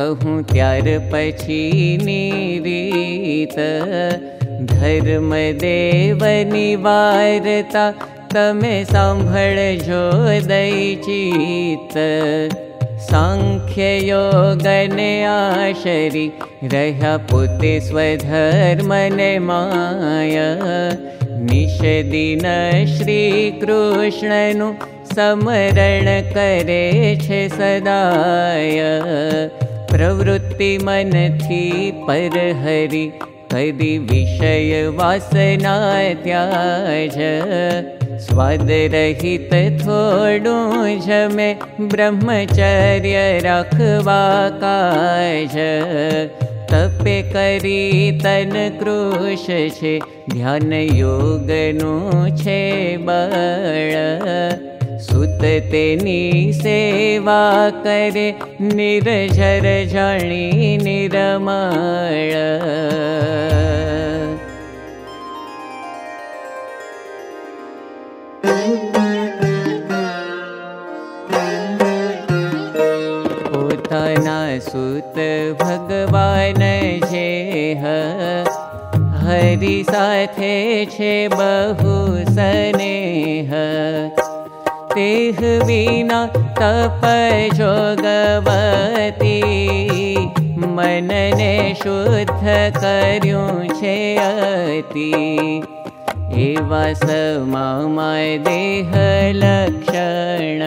कहूँ त्यार पछीनी रीत धर्म देव निवारता तमे सांभळ जो दैचित। सांख्य योगने आशरी रह्या पुते स्वधर्मने माया। निषदिन श्री कृष्णनु समरण करे छे सदाय। प्रवृत्ति मन थी कदि विषय वासना त्याज स्वाद रहित थोड़ू जमे ब्रह्मचर्य काज। तपे करी तन क्रोश छे ध्यान योग नु करे निर्झर जाणी निरमळ बहु स्नेह तेह विना तप जोगवती। मनने शुद्ध छे अति। एवा समामय देह लक्षण।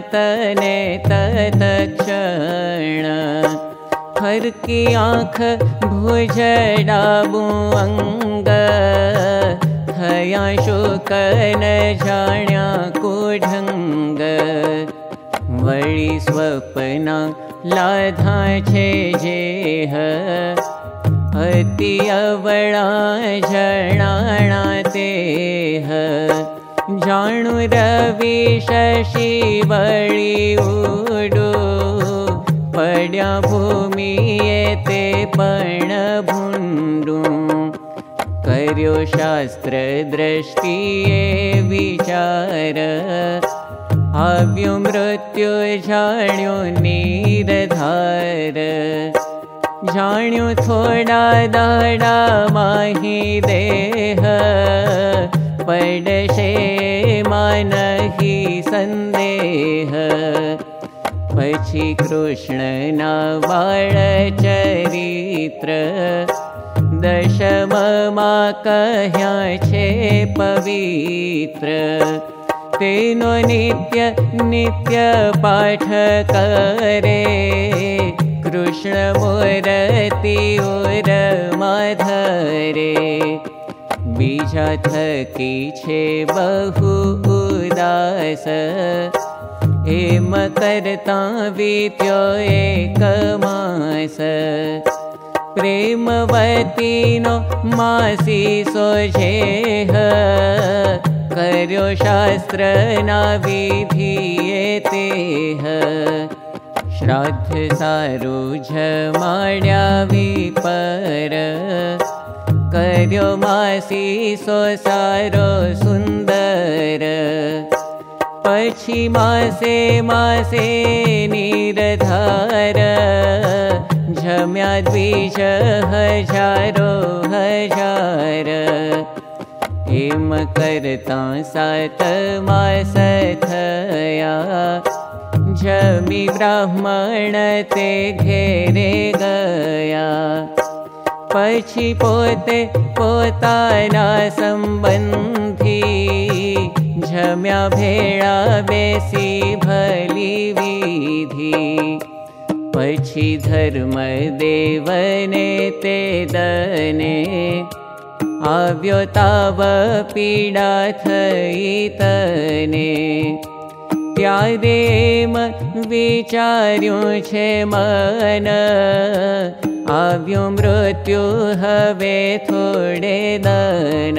तने तत्क्षण फरकी आँख भुज डाबू अंग शुकन जाण्या कोढङ्ग वळि स्वप्ना लाधा छे जेह। अति अवळा जणाणा तेह जाणु रवि शशि वळि उडो पड्या भूमिये ते पण भुण्डु कर्यो शास्त्र दृष्टिये विचार। आव्यो मृत्यु जाण्यो नीरधार। जाण्यो थोडा दाडा माही देह। पडशे मानहि सन्देह पछी कृष्ण ना बाळ चरित्र दशममा कह्या छे पवित्र तेनो नित्य नित्य पाठ करे कृष्ण मोरति उर माधरे बीजा थकी छे एम करता वीत्यो एक मास। प्रेमवती नो मासी सोझेह। कर्यो शास्त्र ना विधिये तेह श्राद्ध सारु जमाड्या विपर। कर्यो मासी सो सारो सुन्दर पछी मासे मासे द्विज हजारो हजार। हेम करता सात मास थया। जमी ब्राह्मण ते घेरे गया। पछी पोते पोताना संबंधी जम्या भेड़ा बेसी भली विधि। दने आव्यो ताव पीडा तने विचार्यो छे मन आव्यो मृत्यु हवे थोडे दन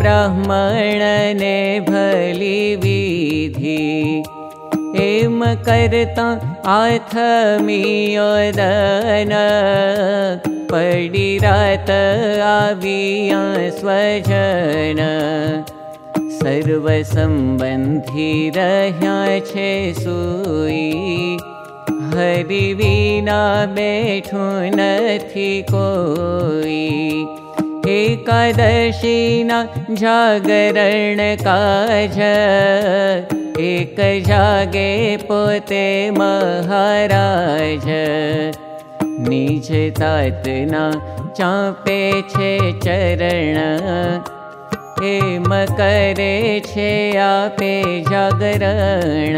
ब्राह्मण ने भलि विधि। एम् कर्ता आथम पडिरात आव्या स्वजन। सर्वी रया हरि विना बेठु न थि की एकादशीना पोते महाराज। निज तातना चापे छे चरण। हेम करे छे आपे जागरण।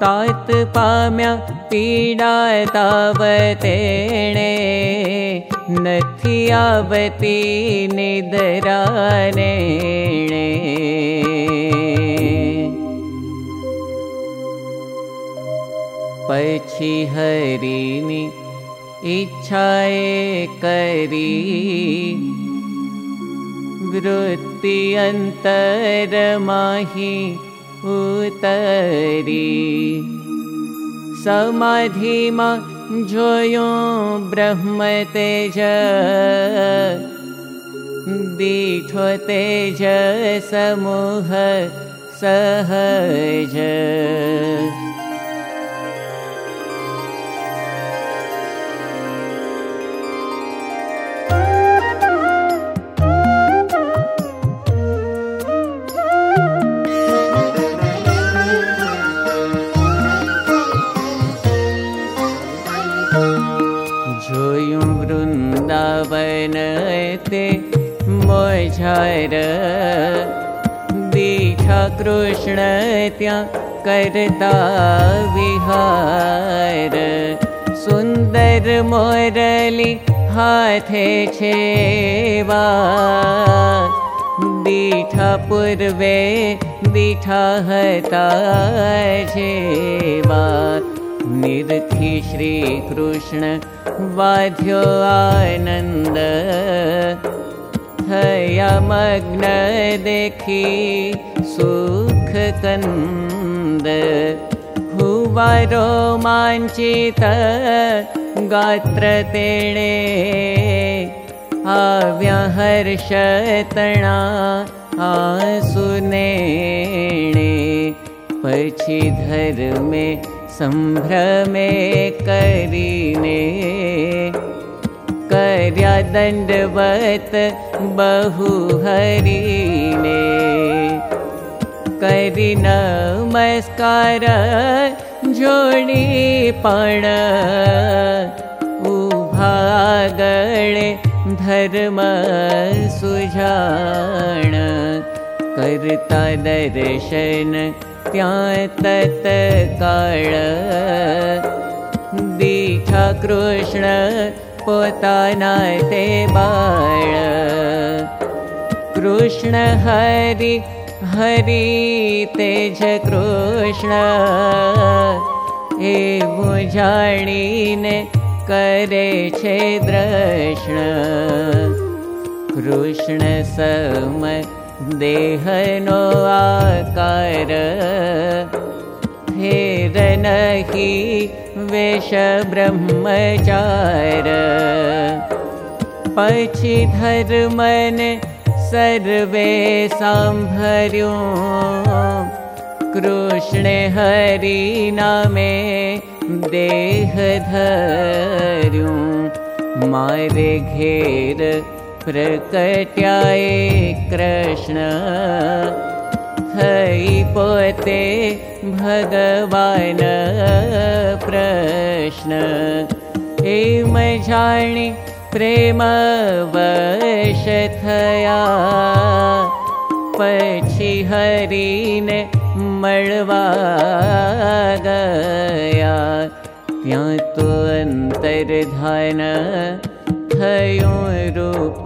तात पाम्या पीडा तावतेणे निदराने पछी हरिनी इच्छाए करी। वृत्ति अन्तरमाहि उतरी। समाधिमा जोयो ब्रह्म तेज दीठो तेज समूह सहज दीठा कृष्ण त्या करता विहार। सुन्दर मोरली हाथे छेवा। दीठा पूर्वे दीठा हता जेवा निर्थि श्रीकृष्ण वाध्यो आनन्द थया मग्न देखी सुख कन्द हुवारो माञ्चित गात्र तेणे आव्या हर्षतणा आसुने पछी धर्मे सम्भ्रमे करीने कर्या दण्डवत बहु हरिणे करि नमस्कार जोडी पण। उभागळे धर्म सुजाण। करता दर्शन त्या तत्काळ दीठा कृष्ण कृष्ण हरि हरि तेज कृष्ण। जाणीने करे छे दृष्ण कृष्ण सम देहनो आकार नहि वेश ब्रह्मचार पछी धर्मन सर्वे साम्भर्यो। कृष्णे हरि नामे देह धर्यो मारे घेर प्रकट्याय कृष्ण पोते भगवान प्रश्न एम जाणि प्रेम वश थया पछी हरिने मळवा गया ત્યાં તો અંતર્ધાન થયું રૂપ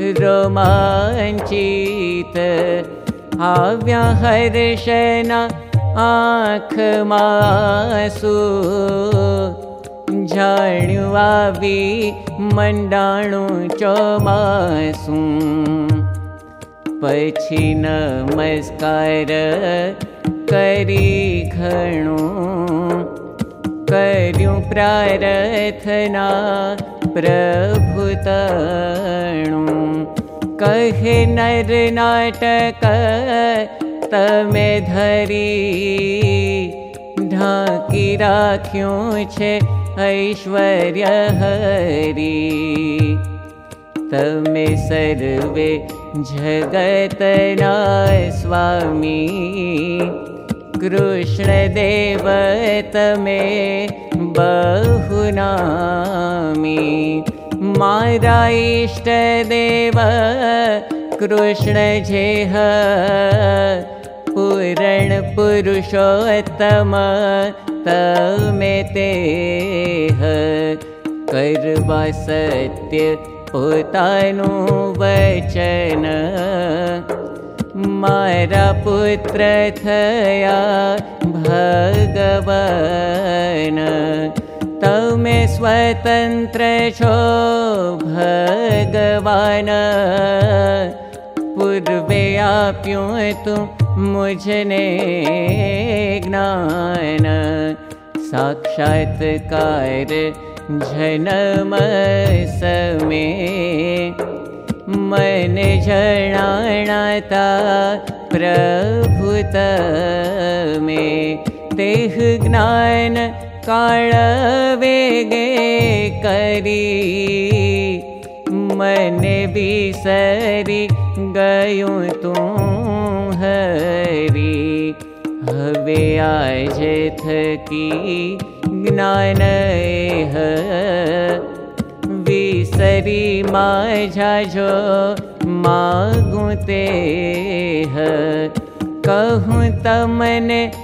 रोमाञ्चित। आव्या हर्षना आमासु मण्डाणु चोमासु। पछि नमस्कार पशीन घणु। कर प्रार्थना प्रभूतणु कहे नर नाटक तमे धरी। ढाकी राख्यो ऐश्वर्य हरि। तमे सर्वे जगतना स्वामी। कृष्णदेव तमे बहुनामी मारा इष्टदेवा कृष्णजे ह पूरणपुरुषोत्तमा तमे सत्य पोतानु वचन मारा पुत्र थया भगवन। त मे पूर्वे आप्यो तु मुझने ज्ञान। साक्षात्कार जनम समे मन जणाणता प्रभुत मे तेह ज्ञान गेकरिी मन विसरि गु तू हरि। हवैजे थकि ज्ञान विसरि मो माते ह। तन्ने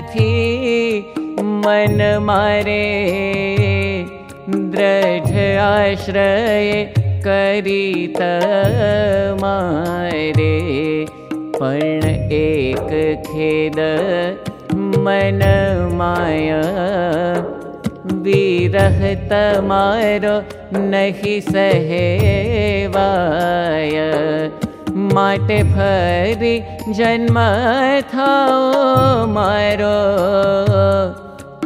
मन मारे दृढ आश्रय आश्रये की त मा पेद मनमाय विरह त मारो फरी जन्म जन्मथा मारो।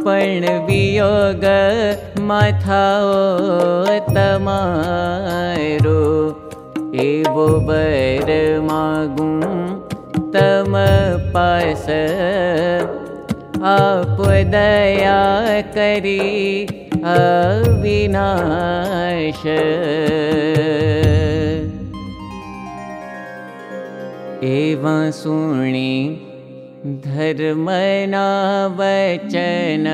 पण वियोग मथमारो एवो बैर मागु तम पास। आप दया करी अविनाश। एवं सुणी धर्मना वचन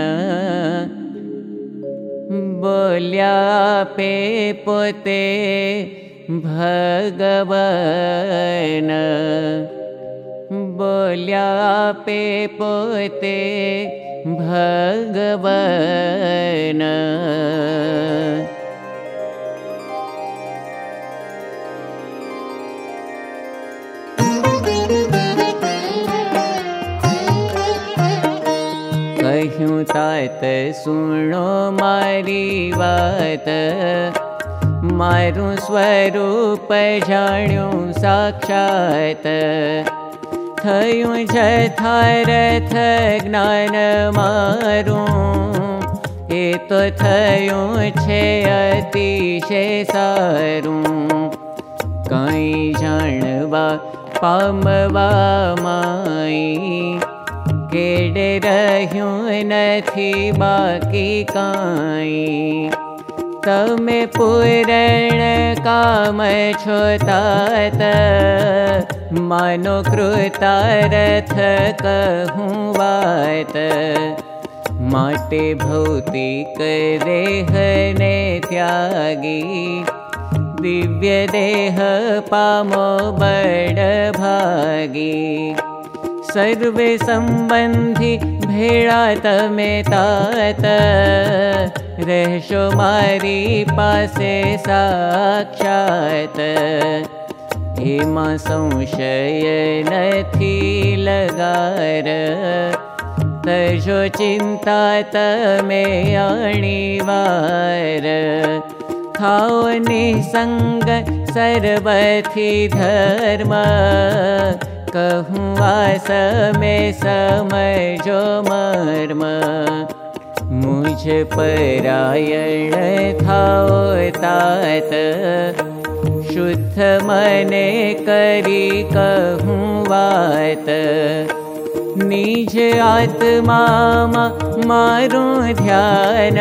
बोल्या पे पोते भगवन। बोल्या पे पोते भगवन। કહ્યું તાત સુણો મારી વાત મારું સ્વરૂપ જાણ્યું સાક્ષાત થયું છે થારથ જ્ઞાન મારું એ તો થયું છે અતિશય સારું કંઈ જાણવા પામવા માઈ કેડે રહ્યું નથી બાકી કાંઈ તમે પૂરણ કામ છો તાત માનો કૃતારથ કહું વાત માટે ભૌતિક દેહને ત્યાગી દિવ્ય દેહ પામો બળ ભાગી सर्वे सम्बन्धि भेडा तमे तात रशो मारि पासे साक्षात्। हे मा संशय नगार दर्शो चिन्ता तमेवा सङ्गी धर्म। समे समय जो मर्म। मुझ परायण थाओ तात। शुद्ध मने करी कहूँ कहत् निज आत्मा मारू ध्यान।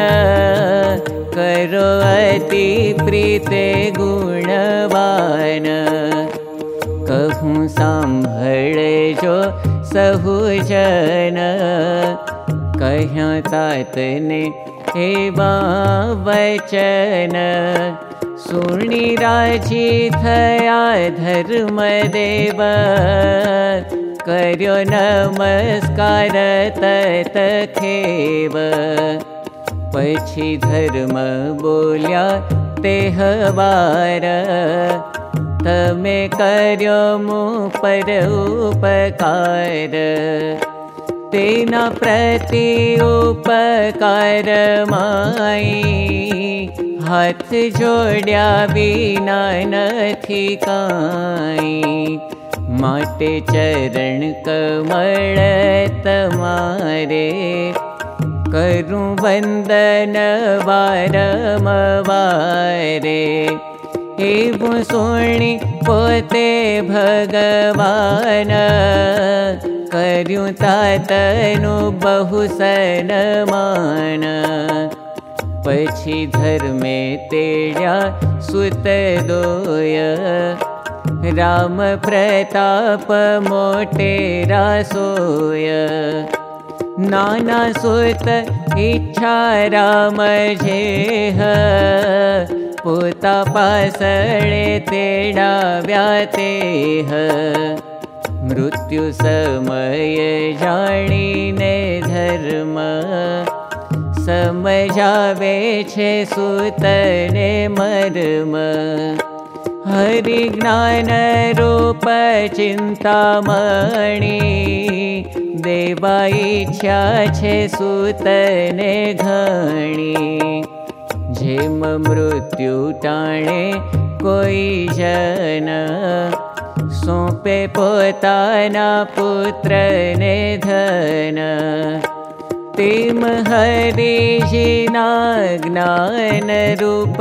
करो अति प्रीते गुणवान। कहूँ सांभळे जो सहुजन कहतातने एवा वचन सुणी राजी थया धर्मदेव कर्यो नमस्कार तत खेव। पछी धर्म बोल्या तेहवार तमे कर्यो मु पर उपकार तेना प्रति उपकार माई हाथ जोड्या विना नथी काई माटे चरण कमल तमारे करूं वंदन वारम णि पोते भगवान। करत बहु सनमान पशी धर्मे तेड्या सुतदोय रामप्रताप मोटेरा सोय नाना सुत इच्छा रामजे ह पोता पासरे तेडाव्यातेः मृत्यु समय जाणि ने धर्मे सुतने मर्म. हरि ज्ञानरूप चिन्तामणि देवा सुतने घणी. िम मृत्युताणे को जन। सोपे पोताना पुत्र ने धन। तिं हरिशिनाज्ञानरूप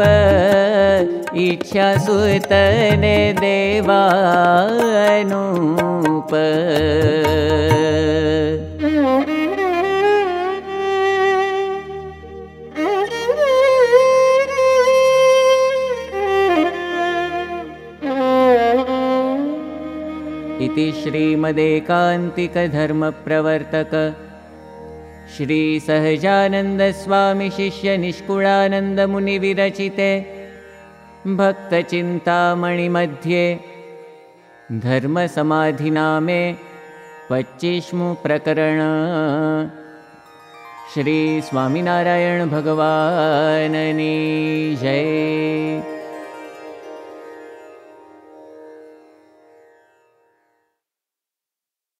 इच्छा सुतने देवानुप। इति श्रीमदेकान्तिकधर्मप्रवर्तक। श्रीसहजानन्दस्वामिशिष्यनिष्कुळानन्दमुनिविरचिते भक्तचिन्तामणिमध्ये धर्मसमाधिनामे पच्चीस्मु प्रकरण। श्रीस्वामिनारायणभगवाननी जय